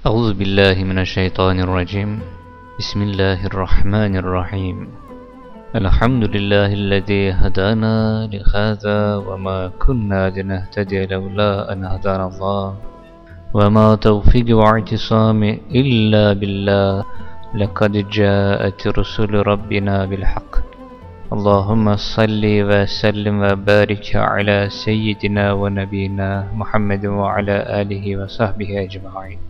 أعوذ بالله من الشيطان الرجيم. بسم الله الرحمن الرحيم. الحمد لله الذي هدانا لهذا وما كنا لنهتدي لولا أن هدانا الله. وما توفيق واعتصام إلا بالله. لقد جاءت رسل ربنا بالحق. اللهم صل وسلم وبارك على سيدنا ونبينا محمد وعلى آله وصحبه أجمعين.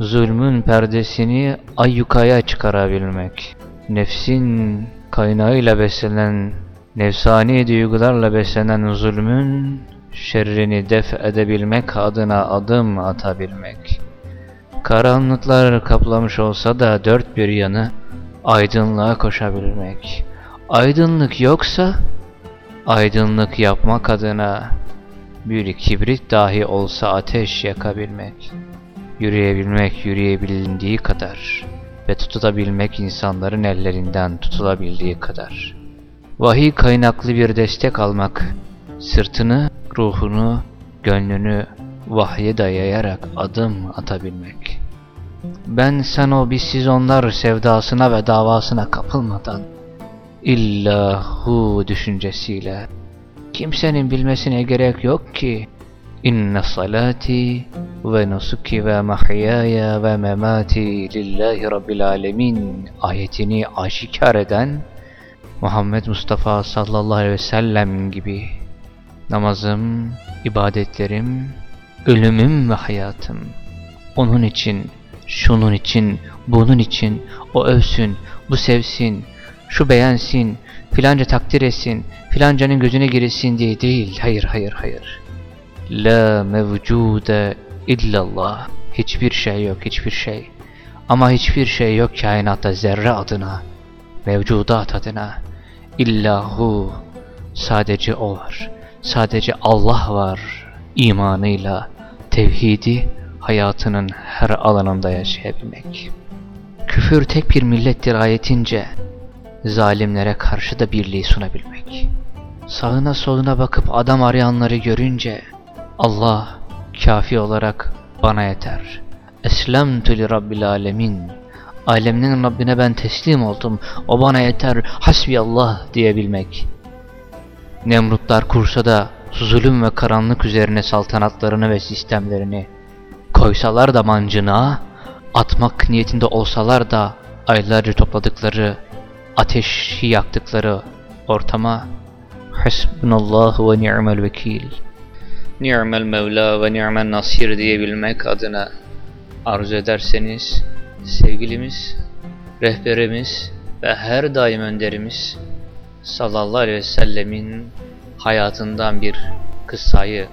zulmün perdesini ayyukaya çıkarabilmek, nefsin kaynağıyla beslenen, nefsani duygularla beslenen zulmün şerrini def edebilmek adına adım atabilmek. Karanlıklar kaplamış olsa da dört bir yanı aydınlığa koşabilmek. Aydınlık yoksa aydınlık yapmak adına bir kibrit dahi olsa ateş yakabilmek. Yürüyebilmek yürüyebildiği kadar ve tutulabilmek insanların ellerinden tutulabildiği kadar. Vahiy kaynaklı bir destek almak, sırtını, ruhunu, gönlünü vahye dayayarak adım atabilmek. Ben sen o biz siz onlar sevdasına ve davasına kapılmadan illahu düşüncesiyle kimsenin bilmesine gerek yok ki Nusuki ve mahyaya ve memati lillahi rabbil alemin ayetini aşikar eden Muhammed Mustafa sallallahu aleyhi ve sellem gibi namazım, ibadetlerim, ölümüm ve hayatım onun için, şunun için, bunun için o övsün, bu sevsin, şu beğensin, filanca takdir etsin, filancanın gözüne giresin diye değil. Hayır, hayır, hayır. La mevcude illallah. Hiçbir şey yok, hiçbir şey. Ama hiçbir şey yok kainatta zerre adına, mevcudat adına. İllahu. Sadece O var. Sadece Allah var. İmanıyla, tevhidi hayatının her alanında yaşayabilmek. Küfür tek bir millettir ayetince, zalimlere karşı da birliği sunabilmek. Sağına soluna bakıp adam arayanları görünce, Allah kafi olarak bana yeter. Eslemtü li rabbil alemin. Aleminin Rabbine ben teslim oldum. O bana yeter. Hasbiyallah diyebilmek. Nemrutlar kursa da zulüm ve karanlık üzerine saltanatlarını ve sistemlerini koysalar da mancına, atmak niyetinde olsalar da aylarca topladıkları, ateşi yaktıkları ortama Hasbunallahu ve ni'mel vekil Ni'mel Mevla ve ni'mel Nasir diyebilmek adına arzu ederseniz sevgilimiz, rehberimiz ve her daim önderimiz sallallahu aleyhi ve sellemin hayatından bir kıssayı,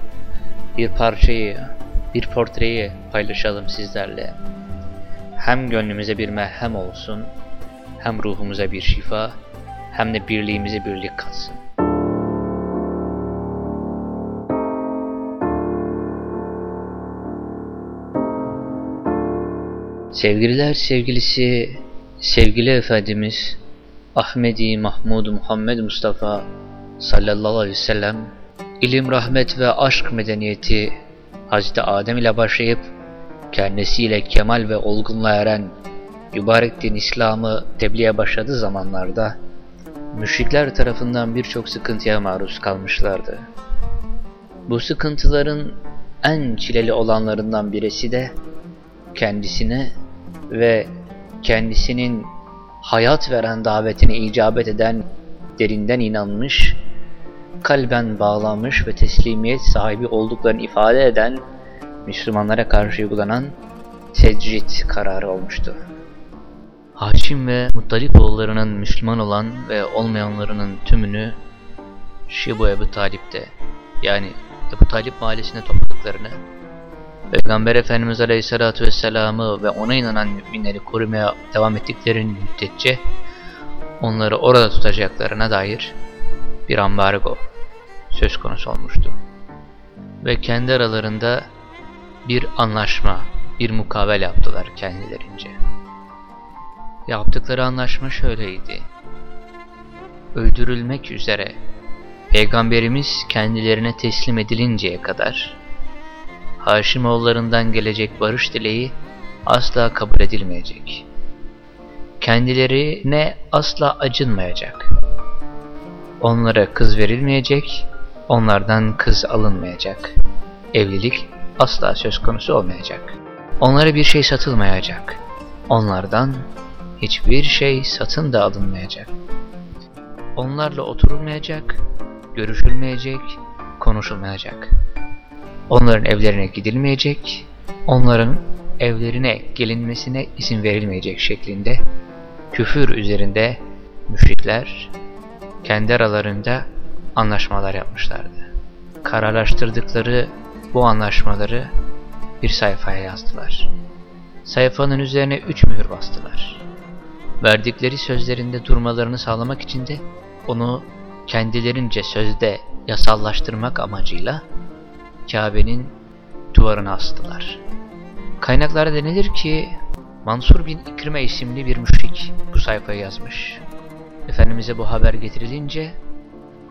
bir parçayı, bir portreyi paylaşalım sizlerle. Hem gönlümüze bir merhem olsun, hem ruhumuza bir şifa, hem de birliğimize birlik katsın. Sevgililer sevgilisi, sevgili Efendimiz Ahmedi Mahmud Muhammed Mustafa sallallahu aleyhi ve sellem ilim, rahmet ve aşk medeniyeti Hazreti Adem ile başlayıp kendisiyle kemal ve olgunluğa eren mübarek din İslam'ı tebliğe başladığı zamanlarda müşrikler tarafından birçok sıkıntıya maruz kalmışlardı. Bu sıkıntıların en çileli olanlarından birisi de kendisine ve kendisinin hayat veren davetine icabet eden, derinden inanmış, kalben bağlanmış ve teslimiyet sahibi olduklarını ifade eden Müslümanlara karşı uygulanan tecrit kararı olmuştu. Haşim ve Muttalip oğullarının Müslüman olan ve olmayanlarının tümünü Şibu Ebu Talip'te yani Ebu Talip mahallesine topladıklarını Peygamber Efendimiz Aleyhisselatü Vesselam'ı ve ona inanan müminleri korumaya devam ettiklerinin müddetçe onları orada tutacaklarına dair bir ambargo söz konusu olmuştu. Ve kendi aralarında bir anlaşma, bir mukavel yaptılar kendilerince. Yaptıkları anlaşma şöyleydi. Öldürülmek üzere Peygamberimiz kendilerine teslim edilinceye kadar Haşimoğullarından gelecek barış dileği asla kabul edilmeyecek. Kendilerine asla acınmayacak. Onlara kız verilmeyecek, onlardan kız alınmayacak. Evlilik asla söz konusu olmayacak. Onlara bir şey satılmayacak. Onlardan hiçbir şey satın da alınmayacak. Onlarla oturulmayacak, görüşülmeyecek, konuşulmayacak. Onların evlerine gidilmeyecek, onların evlerine gelinmesine izin verilmeyecek şeklinde küfür üzerinde müşrikler kendi aralarında anlaşmalar yapmışlardı. Kararlaştırdıkları bu anlaşmaları bir sayfaya yazdılar. Sayfanın üzerine üç mühür bastılar. Verdikleri sözlerinde durmalarını sağlamak için de onu kendilerince sözde yasallaştırmak amacıyla Kabe'nin duvarına astılar. Kaynaklara denilir ki Mansur bin İkrime isimli bir müşrik bu sayfayı yazmış. Efendimiz'e bu haber getirilince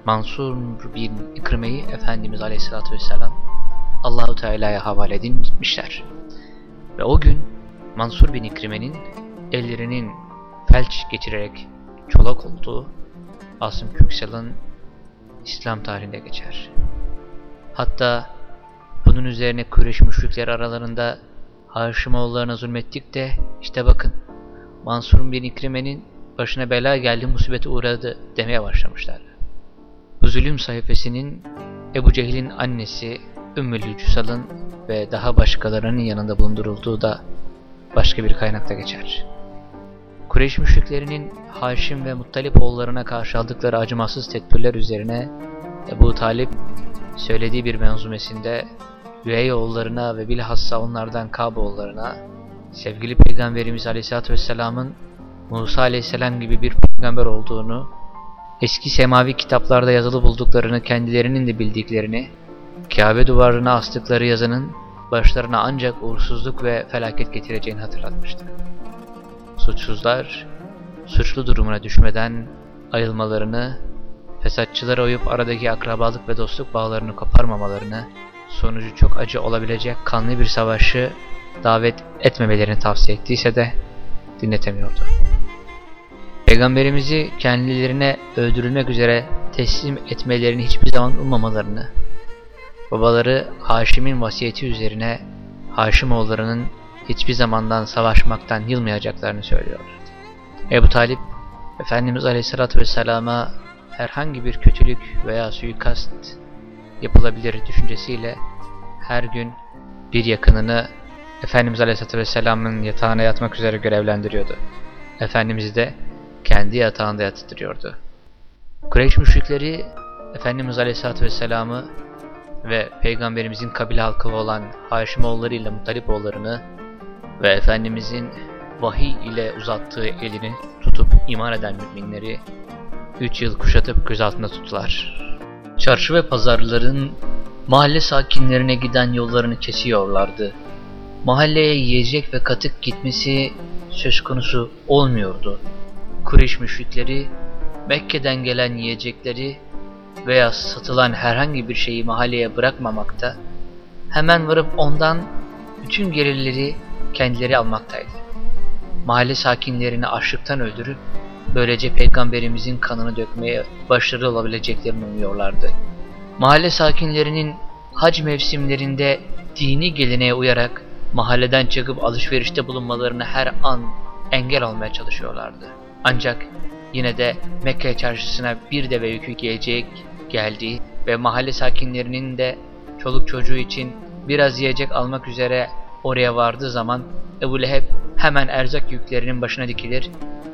Mansur bin İkrime'yi Efendimiz Aleyhisselatü Vesselam Allahu Teala'ya havale edin gitmişler. Ve o gün Mansur bin İkrime'nin ellerinin felç geçirerek çolak olduğu Asım Köksal'ın İslam tarihinde geçer. Hatta bunun üzerine Kureyş müşrikler aralarında Haşimoğullarına zulmettik de işte bakın Mansur bin İkrime'nin başına bela geldi musibete uğradı demeye başlamışlar. Bu zulüm sayfasının Ebu Cehil'in annesi Ümmül Cüsal'ın ve daha başkalarının yanında bulundurulduğu da başka bir kaynakta geçer. Kureyş müşriklerinin Haşim ve Muttalip oğullarına karşı aldıkları acımasız tedbirler üzerine Ebu Talip söylediği bir menzumesinde üvey oğullarına ve bilhassa onlardan Kab oğullarına sevgili Peygamberimiz Aleyhisselatü Vesselam'ın Musa Aleyhisselam gibi bir peygamber olduğunu, eski semavi kitaplarda yazılı bulduklarını kendilerinin de bildiklerini, Kabe duvarına astıkları yazının başlarına ancak uğursuzluk ve felaket getireceğini hatırlatmıştı. Suçsuzlar, suçlu durumuna düşmeden ayılmalarını, fesatçılara uyup aradaki akrabalık ve dostluk bağlarını koparmamalarını, sonucu çok acı olabilecek kanlı bir savaşı davet etmemelerini tavsiye ettiyse de dinletemiyordu. Peygamberimizi kendilerine öldürülmek üzere teslim etmelerini hiçbir zaman ummamalarını, babaları Haşim'in vasiyeti üzerine Haşimoğullarının hiçbir zamandan savaşmaktan yılmayacaklarını söylüyorlardı. Ebu Talip, Efendimiz Aleyhisselatü Vesselam'a herhangi bir kötülük veya suikast yapılabilir düşüncesiyle her gün bir yakınını Efendimiz Aleyhisselatü Vesselam'ın yatağına yatmak üzere görevlendiriyordu. Efendimiz de kendi yatağında yattırıyordu. Kureyş müşrikleri Efendimiz Aleyhisselatü Vesselam'ı ve Peygamberimizin kabile halkı olan Haşimoğulları ile Muttalipoğullarını ve Efendimizin vahiy ile uzattığı elini tutup iman eden müminleri 3 yıl kuşatıp gözaltında tuttular. Çarşı ve pazarların mahalle sakinlerine giden yollarını kesiyorlardı. Mahalleye yiyecek ve katık gitmesi söz konusu olmuyordu. Kureyş müşrikleri Mekke'den gelen yiyecekleri veya satılan herhangi bir şeyi mahalleye bırakmamakta, hemen varıp ondan bütün gelirleri kendileri almaktaydı. Mahalle sakinlerini açlıktan öldürüp böylece peygamberimizin kanını dökmeye başarılı olabileceklerini umuyorlardı. Mahalle sakinlerinin hac mevsimlerinde dini geleneğe uyarak mahalleden çıkıp alışverişte bulunmalarını her an engel olmaya çalışıyorlardı. Ancak yine de Mekke çarşısına bir deve yükü giyecek geldiği ve mahalle sakinlerinin de çoluk çocuğu için biraz yiyecek almak üzere oraya vardığı zaman Ebu Leheb hemen erzak yüklerinin başına dikilir.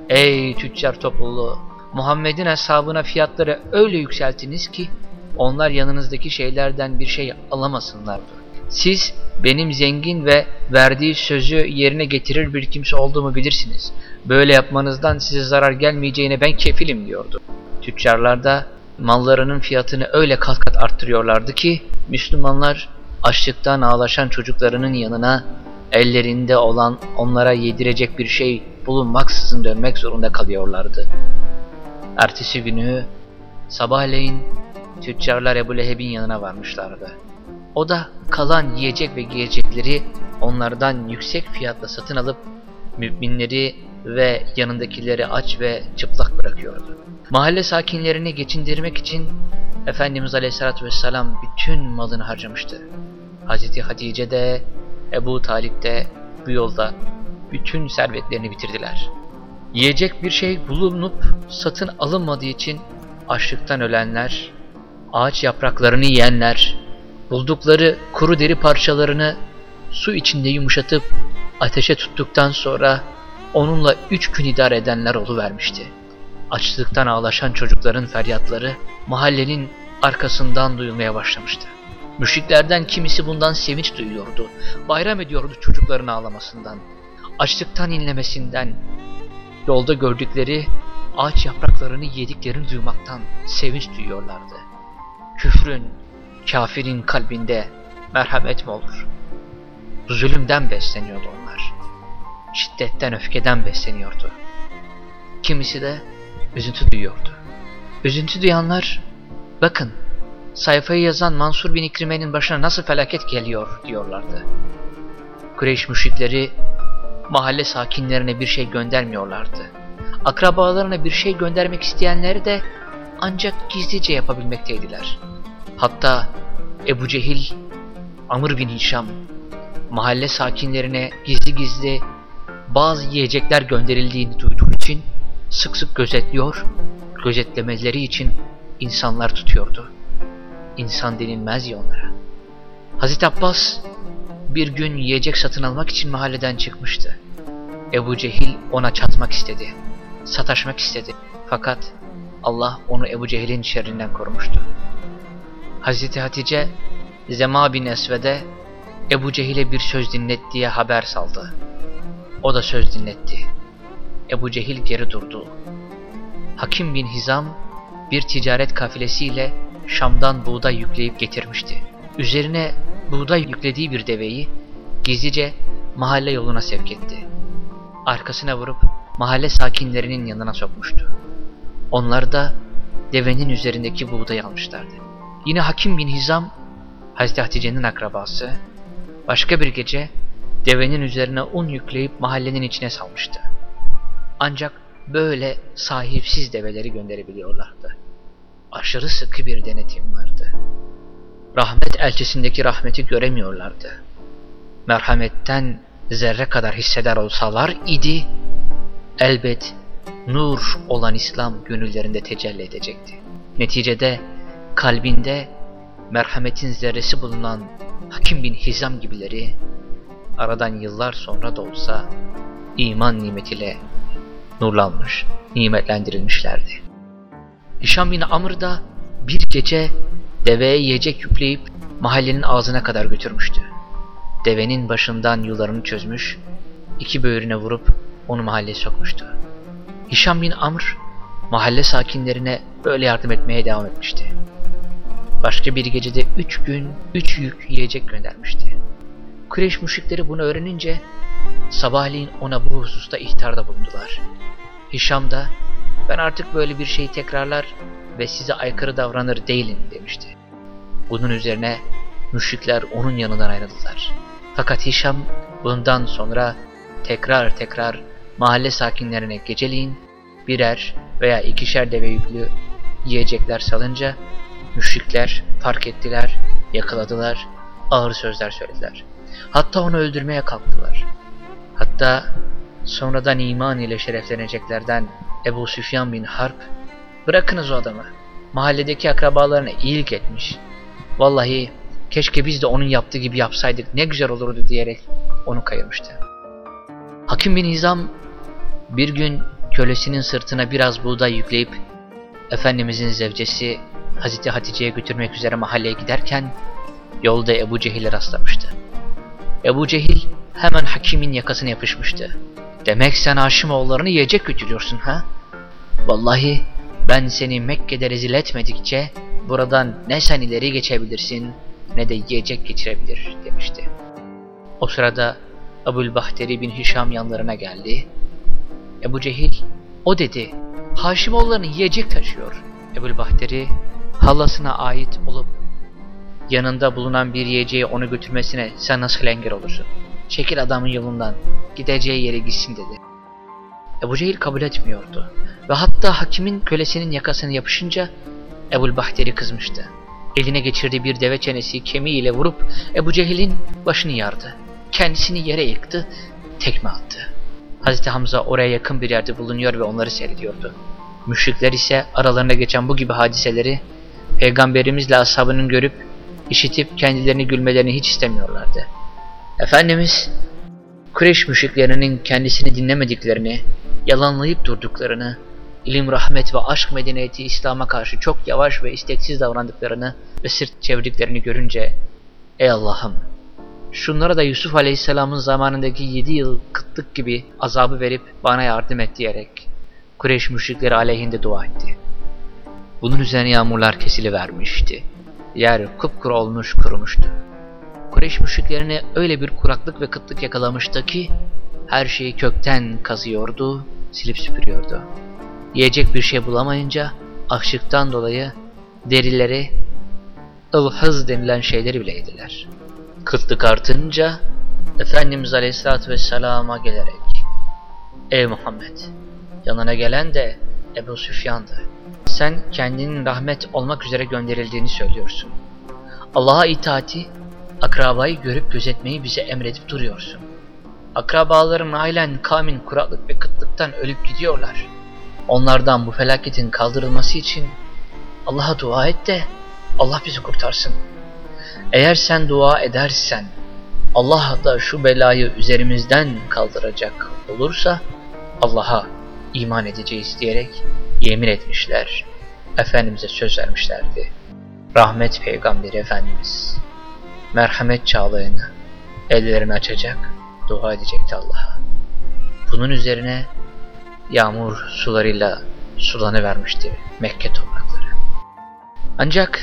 Ey tüccar topluluğu! Muhammed'in hesabına fiyatları öyle yükseltiniz ki onlar yanınızdaki şeylerden bir şey alamasınlar. Siz benim zengin ve verdiği sözü yerine getirir bir kimse olduğumu bilirsiniz. Böyle yapmanızdan size zarar gelmeyeceğine ben kefilim diyordu. Tüccarlar da mallarının fiyatını öyle kat kat arttırıyorlardı ki Müslümanlar açlıktan ağlaşan çocuklarının yanına ellerinde olan onlara yedirecek bir şey bulunmaksızın dönmek zorunda kalıyorlardı. Ertesi günü sabahleyin tüccarlar Ebu Leheb'in yanına varmışlardı. O da kalan yiyecek ve giyecekleri onlardan yüksek fiyatla satın alıp müminleri ve yanındakileri aç ve çıplak bırakıyordu. Mahalle sakinlerini geçindirmek için Efendimiz Aleyhisselatü Vesselam bütün malını harcamıştı. Hazreti Hatice de Ebu Talip de bu yolda bütün servetlerini bitirdiler. Yiyecek bir şey bulunup satın alınmadığı için açlıktan ölenler, ağaç yapraklarını yiyenler, buldukları kuru deri parçalarını su içinde yumuşatıp ateşe tuttuktan sonra onunla üç gün idare edenler oluvermişti. Açlıktan ağlaşan çocukların feryatları mahallenin arkasından duyulmaya başlamıştı. Müşriklerden kimisi bundan sevinç duyuyordu. Bayram ediyordu çocukların ağlamasından. Açlıktan inlemesinden. Yolda gördükleri ağaç yapraklarını yediklerini duymaktan sevinç duyuyorlardı. Küfrün, kafirin kalbinde merhamet mi olur? Zulümden besleniyordu onlar. Şiddetten, öfkeden besleniyordu. Kimisi de üzüntü duyuyordu. Üzüntü duyanlar, bakın sayfayı yazan Mansur bin İkrime'nin başına nasıl felaket geliyor diyorlardı. Kureyş müşrikleri mahalle sakinlerine bir şey göndermiyorlardı. Akrabalarına bir şey göndermek isteyenleri de ancak gizlice yapabilmekteydiler. Hatta Ebu Cehil, Amr bin Hişam, mahalle sakinlerine gizli gizli bazı yiyecekler gönderildiğini duyduğu için sık sık gözetliyor, gözetlemeleri için insanlar tutuyordu. İnsan denilmez ya onlara. Hazreti Abbas bir gün yiyecek satın almak için mahalleden çıkmıştı. Ebu Cehil ona çatmak istedi, sataşmak istedi. Fakat Allah onu Ebu Cehil'in şerrinden korumuştu. Hazreti Hatice, Zema bin Esved'e Ebu Cehil'e bir söz dinlet diye haber saldı. O da söz dinletti. Ebu Cehil geri durdu. Hakim bin Hizam bir ticaret kafilesiyle Şam'dan buğday yükleyip getirmişti. Üzerine buğday yüklediği bir deveyi gizlice mahalle yoluna sevk etti. Arkasına vurup mahalle sakinlerinin yanına sokmuştu. Onlar da devenin üzerindeki buğdayı almışlardı. Yine Hakim bin Hizam, Hazreti Hatice'nin akrabası, başka bir gece devenin üzerine un yükleyip mahallenin içine salmıştı. Ancak böyle sahipsiz develeri gönderebiliyorlardı. Aşırı sıkı bir denetim vardı. Rahmet elçisindeki rahmeti göremiyorlardı. Merhametten zerre kadar hisseder olsalar idi, elbet nur olan İslam gönüllerinde tecelli edecekti. Neticede kalbinde merhametin zerresi bulunan Hakim bin Hizam gibileri aradan yıllar sonra da olsa iman nimetiyle nurlanmış, nimetlendirilmişlerdi. Hişam bin Amr da bir gece deveye yiyecek yükleyip mahallenin ağzına kadar götürmüştü. Devenin başından yularını çözmüş, iki böğrüne vurup onu mahalleye sokmuştu. Hişam bin Amr mahalle sakinlerine böyle yardım etmeye devam etmişti. Başka bir gecede üç gün üç yük yiyecek göndermişti. Kureyş müşrikleri bunu öğrenince sabahleyin ona bu hususta ihtarda bulundular. Hişam da ben artık böyle bir şeyi tekrarlar ve size aykırı davranır değilim demişti. Bunun üzerine müşrikler onun yanından ayrıldılar. Fakat Hişam bundan sonra tekrar tekrar mahalle sakinlerine geceliğin birer veya ikişer deve yüklü yiyecekler salınca müşrikler fark ettiler, yakaladılar, ağır sözler söylediler. Hatta onu öldürmeye kalktılar. Hatta sonradan iman ile şerefleneceklerden Ebu Süfyan bin Harp, bırakınız o adamı, mahalledeki akrabalarına iyilik etmiş. Vallahi keşke biz de onun yaptığı gibi yapsaydık ne güzel olurdu diyerek onu kayırmıştı. Hakim bin Hizam bir gün kölesinin sırtına biraz buğday yükleyip Efendimizin zevcesi Hazreti Hatice'ye götürmek üzere mahalleye giderken yolda Ebu Cehil'e rastlamıştı. Ebu Cehil hemen Hakim'in yakasına yapışmıştı. Demek sen Haşimoğullarını yiyecek götürüyorsun ha? Vallahi ben seni Mekke'de rezil etmedikçe buradan ne sen ileri geçebilirsin ne de yiyecek geçirebilir demişti. O sırada Ebul Bahteri bin Hişam yanlarına geldi. Ebu Cehil, o dedi, Haşimoğullarını yiyecek taşıyor. Ebul Bahteri, halasına ait olup yanında bulunan bir yiyeceği onu götürmesine sen nasıl engel olursun? Çekil adamın yolundan, gideceği yere gitsin dedi. Ebu Cehil kabul etmiyordu ve hatta hakimin kölesinin yakasını yapışınca Ebul Bahteri kızmıştı. Eline geçirdiği bir deve çenesi kemiğiyle vurup Ebu Cehil'in başını yardı. Kendisini yere yıktı, tekme attı. Hazreti Hamza oraya yakın bir yerde bulunuyor ve onları seyrediyordu. Müşrikler ise aralarında geçen bu gibi hadiseleri peygamberimizle ashabının görüp işitip kendilerini gülmelerini hiç istemiyorlardı. Efendimiz Kureyş müşriklerinin kendisini dinlemediklerini, yalanlayıp durduklarını, ilim, rahmet ve aşk medeniyeti İslam'a karşı çok yavaş ve isteksiz davrandıklarını ve sırt çevirdiklerini görünce Ey Allah'ım! Şunlara da Yusuf Aleyhisselam'ın zamanındaki yedi yıl kıtlık gibi azabı verip bana yardım et diyerek Kureyş müşrikleri aleyhinde dua etti. Bunun üzerine yağmurlar kesilivermişti. Yer kupkuru olmuş kurumuştu. Kureyş müşriklerine öyle bir kuraklık ve kıtlık yakalamıştı ki her şeyi kökten kazıyordu, silip süpürüyordu. Yiyecek bir şey bulamayınca açlıktan dolayı derileri ılhız denilen şeyleri bile yediler. Kıtlık artınca Efendimiz Aleyhisselatü Vesselam'a gelerek Ey Muhammed! Yanına gelen de Ebu Süfyan'dı. Sen kendinin rahmet olmak üzere gönderildiğini söylüyorsun. Allah'a itaati, akrabayı görüp gözetmeyi bize emredip duruyorsun. Akrabaların ailen kamin kuraklık ve kıtlıktan ölüp gidiyorlar. Onlardan bu felaketin kaldırılması için Allah'a dua et de Allah bizi kurtarsın. Eğer sen dua edersen Allah da şu belayı üzerimizden kaldıracak olursa Allah'a iman edeceğiz diyerek yemin etmişler. Efendimiz'e söz vermişlerdi. Rahmet Peygamberi Efendimiz merhamet çağlayını ellerini açacak, dua edecekti Allah'a. Bunun üzerine yağmur sularıyla sulanıvermişti Mekke toprakları. Ancak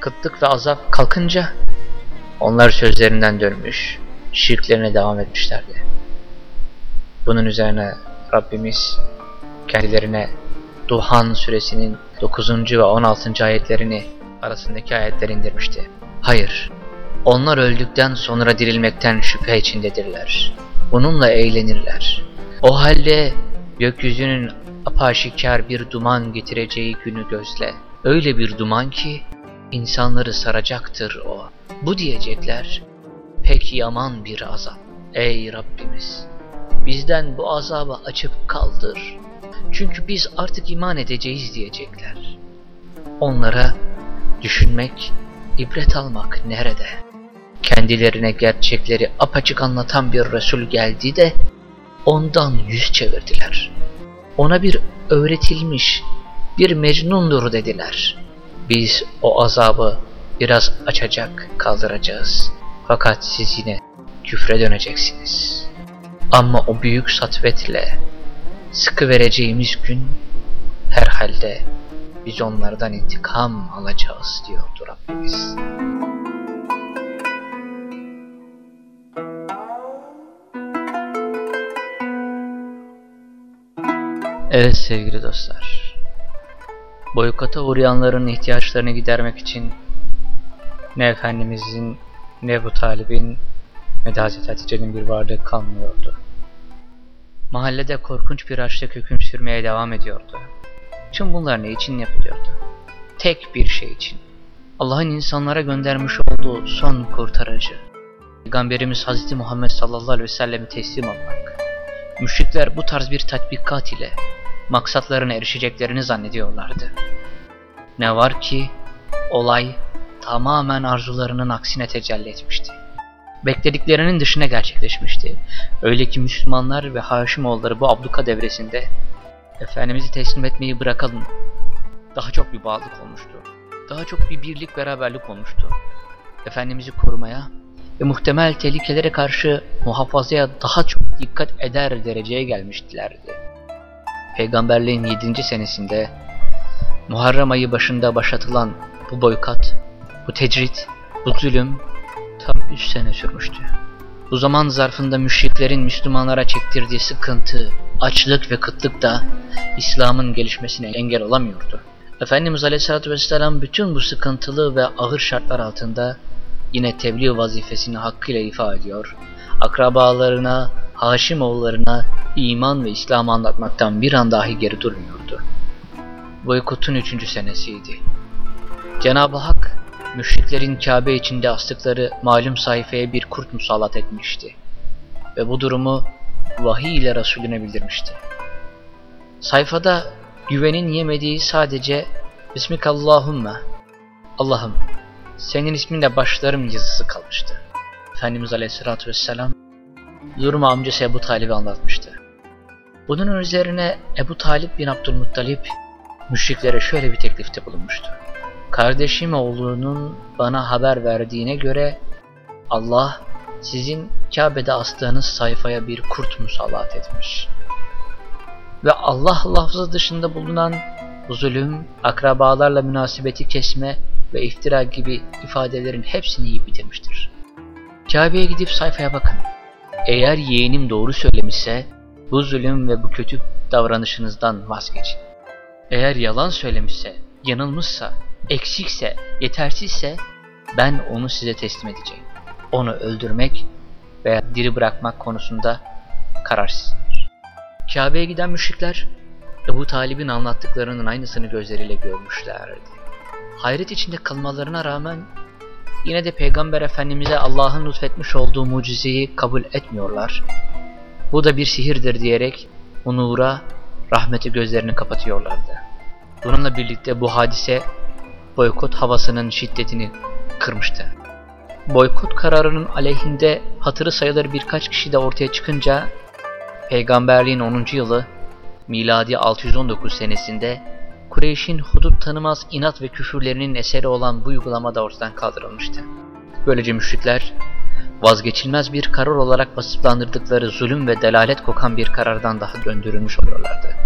kıtlık ve azap kalkınca onlar sözlerinden dönmüş, şirklerine devam etmişlerdi. Bunun üzerine Rabbimiz kendilerine Duhan suresinin 9. ve 16. ayetlerini arasındaki ayetler indirmişti. Hayır, onlar öldükten sonra dirilmekten şüphe içindedirler. Bununla eğlenirler. O halde gökyüzünün apaşikar bir duman getireceği günü gözle. Öyle bir duman ki insanları saracaktır o. Bu diyecekler pek yaman bir azap. Ey Rabbimiz! Bizden bu azabı açıp kaldır. Çünkü biz artık iman edeceğiz diyecekler. Onlara düşünmek, ibret almak nerede? Kendilerine gerçekleri apaçık anlatan bir Resul geldi de ondan yüz çevirdiler. Ona bir öğretilmiş, bir mecnundur dediler. Biz o azabı biraz açacak, kaldıracağız. Fakat siz yine küfre döneceksiniz. Ama o büyük satvetle sıkı vereceğimiz gün herhalde biz onlardan intikam alacağız diyordu Rabbimiz. Evet sevgili dostlar. Boykota uğrayanların ihtiyaçlarını gidermek için ne Efendimizin ne bu talibin ne de Hazreti Hatice'nin bir varlığı kalmıyordu. Mahallede korkunç bir açlık hüküm sürmeye devam ediyordu. Tüm bunlar ne için yapılıyordu? Tek bir şey için. Allah'ın insanlara göndermiş olduğu son kurtarıcı. Peygamberimiz Hazreti Muhammed sallallahu aleyhi ve sellem'i teslim almak. Müşrikler bu tarz bir tatbikat ile maksatlarına erişeceklerini zannediyorlardı. Ne var ki olay tamamen arzularının aksine tecelli etmişti. Beklediklerinin dışına gerçekleşmişti. Öyle ki Müslümanlar ve Haşimoğulları bu abluka devresinde Efendimiz'i teslim etmeyi bırakalım. Daha çok bir bağlılık olmuştu. Daha çok bir birlik beraberlik olmuştu. Efendimiz'i korumaya ve muhtemel tehlikelere karşı muhafazaya daha çok dikkat eder dereceye gelmiştilerdi. Peygamberliğin 7. senesinde Muharrem ayı başında başlatılan bu boykot, bu tecrit, bu zulüm tam 3 sene sürmüştü. Bu zaman zarfında müşriklerin Müslümanlara çektirdiği sıkıntı, açlık ve kıtlık da İslam'ın gelişmesine engel olamıyordu. Efendimiz Aleyhisselatü Vesselam bütün bu sıkıntılı ve ağır şartlar altında yine tebliğ vazifesini hakkıyla ifa ediyor. Akrabalarına, Haşimoğullarına iman ve İslam'ı anlatmaktan bir an dahi geri durmuyordu. Boykotun üçüncü senesiydi. Cenab-ı Hak, müşriklerin Kabe içinde astıkları malum sayfaya bir kurt musallat etmişti. Ve bu durumu vahiy ile Resulüne bildirmişti. Sayfada güvenin yemediği sadece Bismikallahümme, Allah'ım senin isminle başlarım yazısı kalmıştı. Efendimiz Aleyhisselatü Vesselam durumu amcası Ebu Talib'e anlatmıştı. Bunun üzerine Ebu Talip bin Abdülmuttalip müşriklere şöyle bir teklifte bulunmuştu. Kardeşim oğlunun bana haber verdiğine göre Allah sizin Kabe'de astığınız sayfaya bir kurt musallat etmiş. Ve Allah lafzı dışında bulunan zulüm, akrabalarla münasebeti kesme ve iftira gibi ifadelerin hepsini iyi bitirmiştir. Kabe'ye gidip sayfaya bakın. Eğer yeğenim doğru söylemişse bu zulüm ve bu kötü davranışınızdan vazgeçin. Eğer yalan söylemişse, yanılmışsa, eksikse, yetersizse ben onu size teslim edeceğim. Onu öldürmek veya diri bırakmak konusunda kararsızdır. Kabe'ye giden müşrikler Ebu Talib'in anlattıklarının aynısını gözleriyle görmüşlerdi. Hayret içinde kalmalarına rağmen yine de Peygamber Efendimiz'e Allah'ın lütfetmiş olduğu mucizeyi kabul etmiyorlar. Bu da bir sihirdir diyerek o nura, rahmeti gözlerini kapatıyorlardı. Bununla birlikte bu hadise boykot havasının şiddetini kırmıştı. Boykot kararının aleyhinde hatırı sayılır birkaç kişi de ortaya çıkınca Peygamberliğin 10. yılı miladi 619 senesinde Kureyş'in hudut tanımaz inat ve küfürlerinin eseri olan bu uygulama da ortadan kaldırılmıştı. Böylece müşrikler vazgeçilmez bir karar olarak basıplandırdıkları zulüm ve delalet kokan bir karardan daha döndürülmüş oluyorlardı.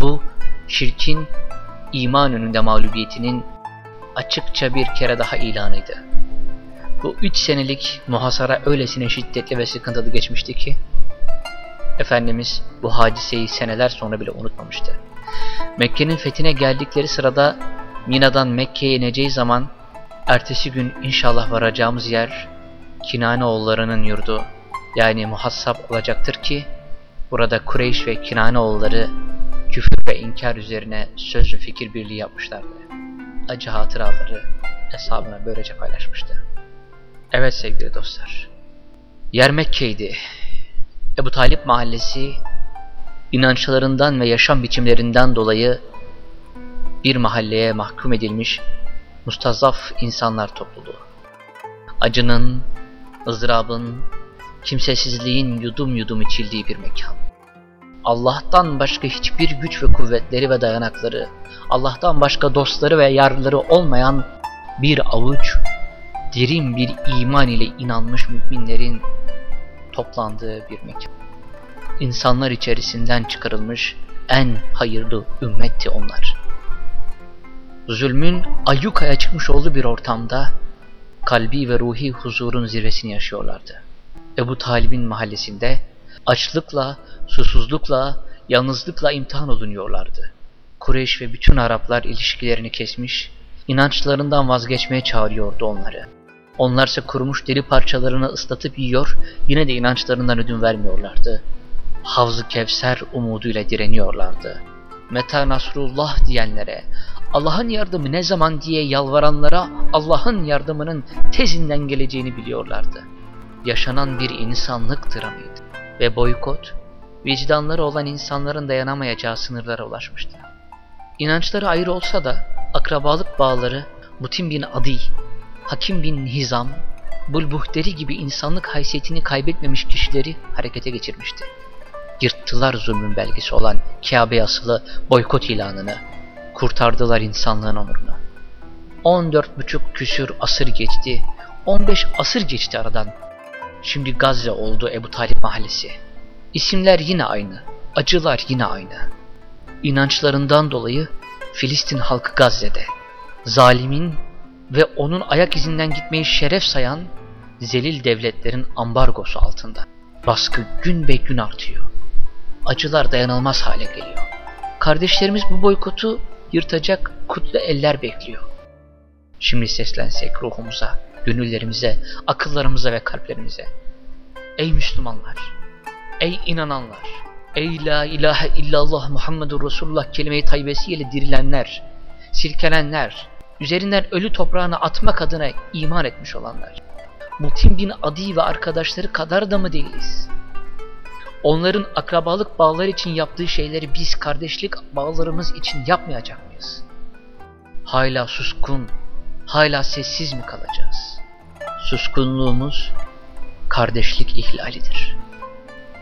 Bu şirkin iman önünde mağlubiyetinin açıkça bir kere daha ilanıydı. Bu üç senelik muhasara öylesine şiddetli ve sıkıntılı geçmişti ki Efendimiz bu hadiseyi seneler sonra bile unutmamıştı. Mekke'nin fethine geldikleri sırada Mina'dan Mekke'ye ineceği zaman ertesi gün inşallah varacağımız yer Kinane oğullarının yurdu yani muhassap olacaktır ki burada Kureyş ve Kinane oğulları küfür ve inkar üzerine söz ve fikir birliği yapmışlardı. Acı hatıraları hesabına böylece paylaşmıştı. Evet sevgili dostlar. Yer Mekke'ydi. Ebu Talip mahallesi inançlarından ve yaşam biçimlerinden dolayı bir mahalleye mahkum edilmiş mustazaf insanlar topluluğu. Acının, ızdırabın, kimsesizliğin yudum yudum içildiği bir mekan. Allah'tan başka hiçbir güç ve kuvvetleri ve dayanakları, Allah'tan başka dostları ve yarları olmayan bir avuç, derin bir iman ile inanmış müminlerin toplandığı bir mekan. İnsanlar içerisinden çıkarılmış en hayırlı ümmetti onlar. Zulmün ayyukaya çıkmış olduğu bir ortamda kalbi ve ruhi huzurun zirvesini yaşıyorlardı. Ebu Talib'in mahallesinde açlıkla, susuzlukla, yalnızlıkla imtihan olunuyorlardı. Kureyş ve bütün Araplar ilişkilerini kesmiş, inançlarından vazgeçmeye çağırıyordu onları. Onlarsa kurumuş deri parçalarını ıslatıp yiyor, yine de inançlarından ödün vermiyorlardı. Havz-ı Kevser umuduyla direniyorlardı. Meta Nasrullah diyenlere, Allah'ın yardımı ne zaman diye yalvaranlara Allah'ın yardımının tezinden geleceğini biliyorlardı. Yaşanan bir insanlık dramıydı ve boykot, vicdanları olan insanların dayanamayacağı sınırlara ulaşmıştı. İnançları ayrı olsa da akrabalık bağları Mutim bin Adi, Hakim bin Hizam, Bulbuhteri gibi insanlık haysiyetini kaybetmemiş kişileri harekete geçirmişti. Yırttılar zulmün belgesi olan Kabe asılı boykot ilanını, kurtardılar insanlığın onurunu. 14 buçuk küsür asır geçti, 15 asır geçti aradan. Şimdi Gazze oldu Ebu Talip mahallesi. İsimler yine aynı, acılar yine aynı. İnançlarından dolayı Filistin halkı Gazze'de. Zalimin ve onun ayak izinden gitmeyi şeref sayan zelil devletlerin ambargosu altında. Baskı gün be gün artıyor. Acılar dayanılmaz hale geliyor. Kardeşlerimiz bu boykotu yırtacak kutlu eller bekliyor. Şimdi seslensek ruhumuza, gönüllerimize, akıllarımıza ve kalplerimize. Ey Müslümanlar! Ey inananlar! Ey la ilahe illallah Muhammedur Resulullah kelime-i tayyibesiyle dirilenler, silkelenler, üzerinden ölü toprağını atmak adına iman etmiş olanlar. Mutim bin Adi ve arkadaşları kadar da mı değiliz? Onların akrabalık bağları için yaptığı şeyleri biz kardeşlik bağlarımız için yapmayacak mıyız? Hala suskun, hala sessiz mi kalacağız? Suskunluğumuz kardeşlik ihlalidir.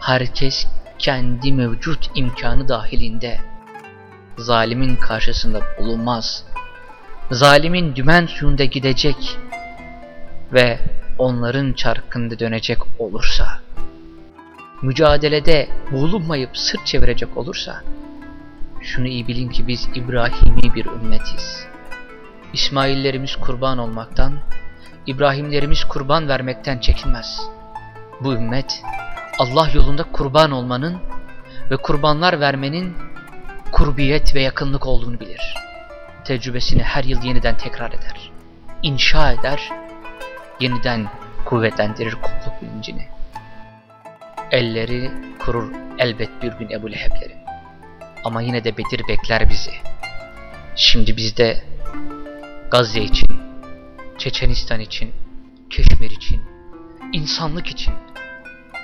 Herkes kendi mevcut imkanı dahilinde zalimin karşısında bulunmaz. Zalimin dümen suyunda gidecek ve onların çarkında dönecek olursa, mücadelede bulunmayıp sırt çevirecek olursa, şunu iyi bilin ki biz İbrahimi bir ümmetiz. İsmaillerimiz kurban olmaktan, İbrahimlerimiz kurban vermekten çekinmez. Bu ümmet, Allah yolunda kurban olmanın ve kurbanlar vermenin kurbiyet ve yakınlık olduğunu bilir. Tecrübesini her yıl yeniden tekrar eder. İnşa eder, yeniden kuvvetlendirir kulluk bilincini. Elleri kurur elbet bir gün Ebu Leheb'lerin. Ama yine de Bedir bekler bizi. Şimdi bizde Gazze için, Çeçenistan için, Keşmir için, insanlık için,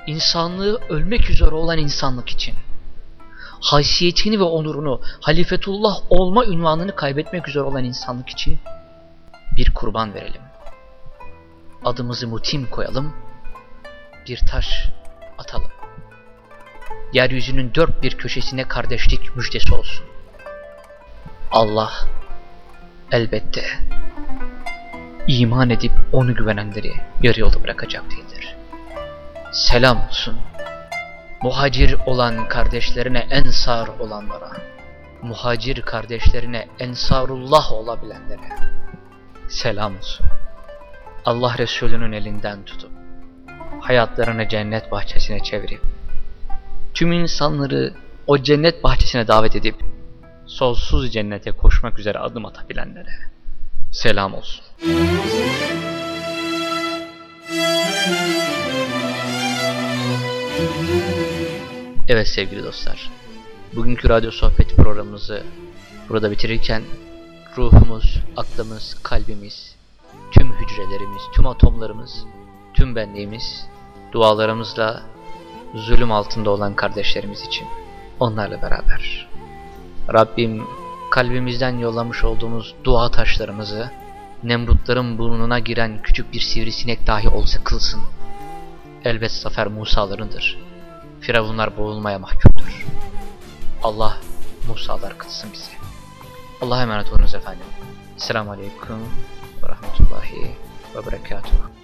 insanlığı ölmek üzere olan insanlık için, haysiyetini ve onurunu, halifetullah olma ünvanını kaybetmek üzere olan insanlık için bir kurban verelim. Adımızı mutim koyalım, bir taş atalım. Yeryüzünün dört bir köşesine kardeşlik müjdesi olsun. Allah elbette iman edip onu güvenenleri yarı yolda bırakacak değildir. Selam olsun. Muhacir olan kardeşlerine ensar olanlara, muhacir kardeşlerine ensarullah olabilenlere selam olsun. Allah Resulü'nün elinden tutup, hayatlarını cennet bahçesine çevirip, tüm insanları o cennet bahçesine davet edip, sonsuz cennete koşmak üzere adım atabilenlere selam olsun. Evet sevgili dostlar, bugünkü radyo sohbet programımızı burada bitirirken ruhumuz, aklımız, kalbimiz, tüm hücrelerimiz, tüm atomlarımız, tüm benliğimiz dualarımızla zulüm altında olan kardeşlerimiz için onlarla beraber. Rabbim kalbimizden yollamış olduğumuz dua taşlarımızı Nemrutların burnuna giren küçük bir sivrisinek dahi olsa kılsın. Elbet zafer Musa'larındır. Firavunlar boğulmaya mahkumdur. Allah Musa'lar kılsın bizi. Allah'a emanet olunuz efendim. Selamun Aleyküm ve Rahmetullahi ve Berekatuhu.